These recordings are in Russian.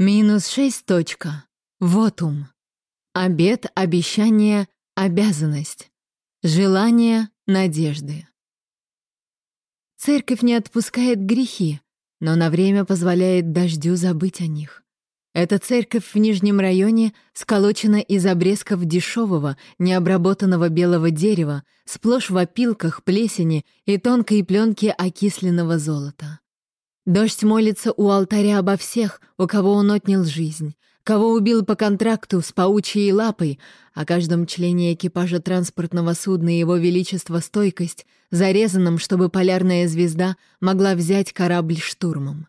Минус шесть точка. Вот ум. Обед, обещание, обязанность. Желание, надежды. Церковь не отпускает грехи, но на время позволяет дождю забыть о них. Эта церковь в Нижнем районе сколочена из обрезков дешевого, необработанного белого дерева, сплошь в опилках, плесени и тонкой пленке окисленного золота. Дождь молится у алтаря обо всех, у кого он отнял жизнь, кого убил по контракту с паучьей лапой, о каждом члене экипажа транспортного судна его величество стойкость, зарезанном, чтобы полярная звезда могла взять корабль штурмом.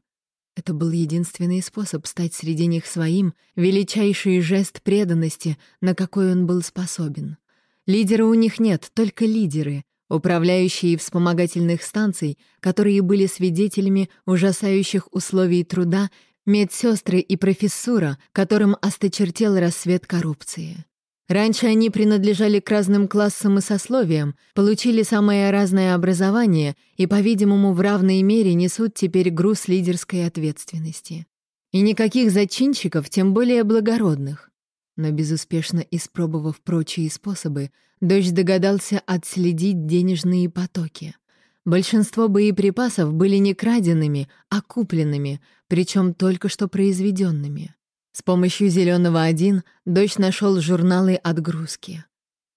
Это был единственный способ стать среди них своим, величайший жест преданности, на какой он был способен. Лидера у них нет, только лидеры, управляющие вспомогательных станций, которые были свидетелями ужасающих условий труда, медсестры и профессура, которым осточертел рассвет коррупции. Раньше они принадлежали к разным классам и сословиям, получили самое разное образование и, по-видимому, в равной мере несут теперь груз лидерской ответственности. И никаких зачинщиков, тем более благородных. Но безуспешно испробовав прочие способы, дождь догадался отследить денежные потоки. Большинство боеприпасов были не краденными, а купленными, причем только что произведенными. С помощью зеленого один дождь нашел журналы отгрузки.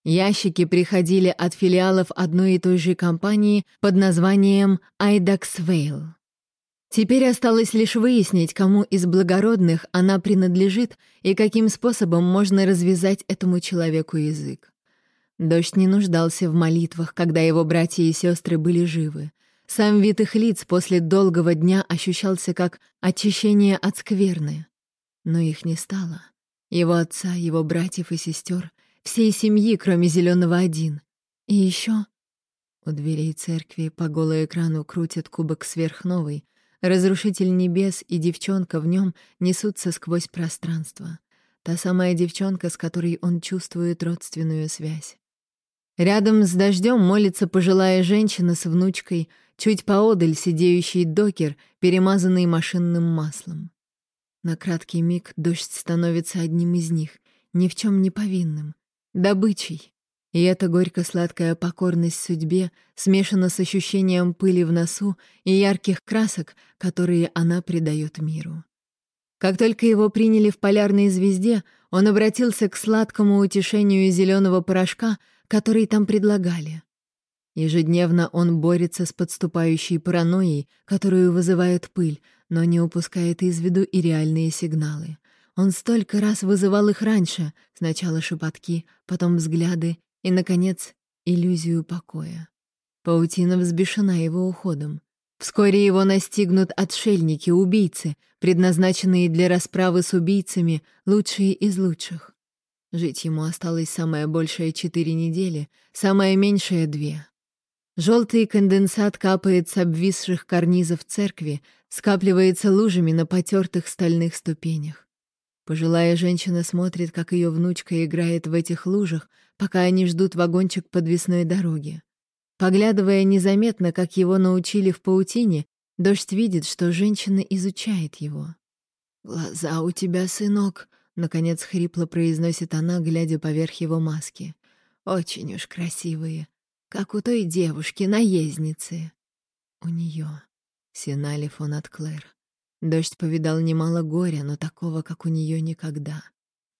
Ящики приходили от филиалов одной и той же компании под названием Vale. Теперь осталось лишь выяснить, кому из благородных она принадлежит и каким способом можно развязать этому человеку язык. Дождь не нуждался в молитвах, когда его братья и сестры были живы. Сам вид их лиц после долгого дня ощущался как очищение от скверны. Но их не стало. Его отца, его братьев и сестер, всей семьи, кроме зеленого один. И еще у дверей церкви по голоэкрану крутят кубок сверхновой. Разрушитель небес и девчонка в нем несутся сквозь пространство. Та самая девчонка, с которой он чувствует родственную связь. Рядом с дождем молится пожилая женщина с внучкой, чуть поодаль сидеющий докер, перемазанный машинным маслом. На краткий миг дождь становится одним из них, ни в чем не повинным, добычей. И эта горько-сладкая покорность судьбе смешана с ощущением пыли в носу и ярких красок, которые она придает миру. Как только его приняли в полярной звезде, он обратился к сладкому утешению зеленого порошка, который там предлагали. Ежедневно он борется с подступающей паранойей, которую вызывает пыль, но не упускает из виду и реальные сигналы. Он столько раз вызывал их раньше, сначала шепотки, потом взгляды и, наконец, иллюзию покоя. Паутина взбешена его уходом. Вскоре его настигнут отшельники, убийцы, предназначенные для расправы с убийцами, лучшие из лучших. Жить ему осталось самое большее четыре недели, самое меньшее — две. Желтый конденсат капает с обвисших карнизов церкви, скапливается лужами на потертых стальных ступенях. Пожилая женщина смотрит, как ее внучка играет в этих лужах, пока они ждут вагончик подвесной дороги. Поглядывая незаметно, как его научили в паутине, дождь видит, что женщина изучает его. «Глаза у тебя, сынок», — наконец хрипло произносит она, глядя поверх его маски. «Очень уж красивые как у той девушки, наездницы. У нее Синали фон от Клэр. Дождь повидал немало горя, но такого, как у нее, никогда.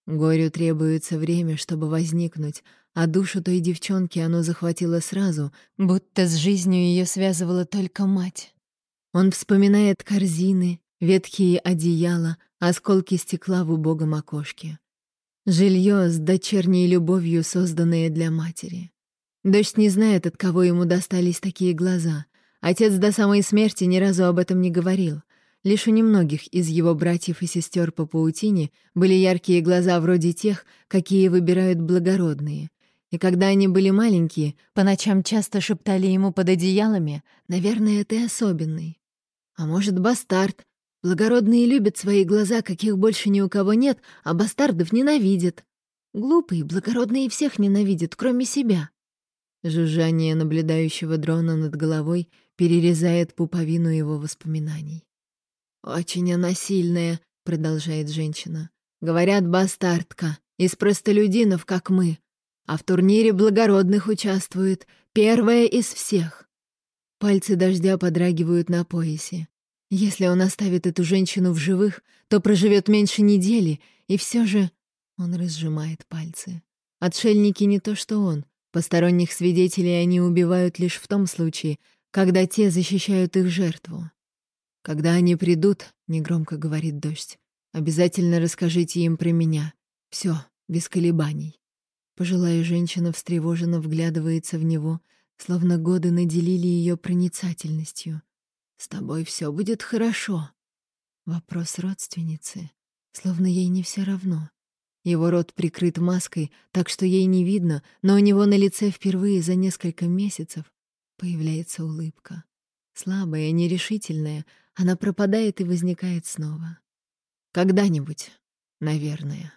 Горю требуется время, чтобы возникнуть, а душу той девчонки оно захватило сразу, будто с жизнью ее связывала только мать. Он вспоминает корзины, ветхие одеяла, осколки стекла в убогом окошке. Жилье с дочерней любовью, созданное для матери. Дождь не знает, от кого ему достались такие глаза. Отец до самой смерти ни разу об этом не говорил. Лишь у немногих из его братьев и сестер по паутине были яркие глаза вроде тех, какие выбирают благородные. И когда они были маленькие, по ночам часто шептали ему под одеялами «Наверное, ты особенный». А может, бастард. Благородные любят свои глаза, каких больше ни у кого нет, а бастардов ненавидят. Глупые, благородные всех ненавидят, кроме себя. Жужжание наблюдающего дрона над головой перерезает пуповину его воспоминаний. «Очень она сильная», — продолжает женщина. «Говорят, бастардка, из простолюдинов, как мы. А в турнире благородных участвует, первая из всех». Пальцы дождя подрагивают на поясе. Если он оставит эту женщину в живых, то проживет меньше недели, и все же... Он разжимает пальцы. Отшельники не то что он. Посторонних свидетелей они убивают лишь в том случае, когда те защищают их жертву. «Когда они придут», — негромко говорит дождь, — «обязательно расскажите им про меня. Все, без колебаний». Пожилая женщина встревоженно вглядывается в него, словно годы наделили ее проницательностью. С тобой все будет хорошо. Вопрос родственницы, словно ей не все равно. Его рот прикрыт маской, так что ей не видно, но у него на лице впервые за несколько месяцев появляется улыбка. Слабая, нерешительная, она пропадает и возникает снова. Когда-нибудь, наверное.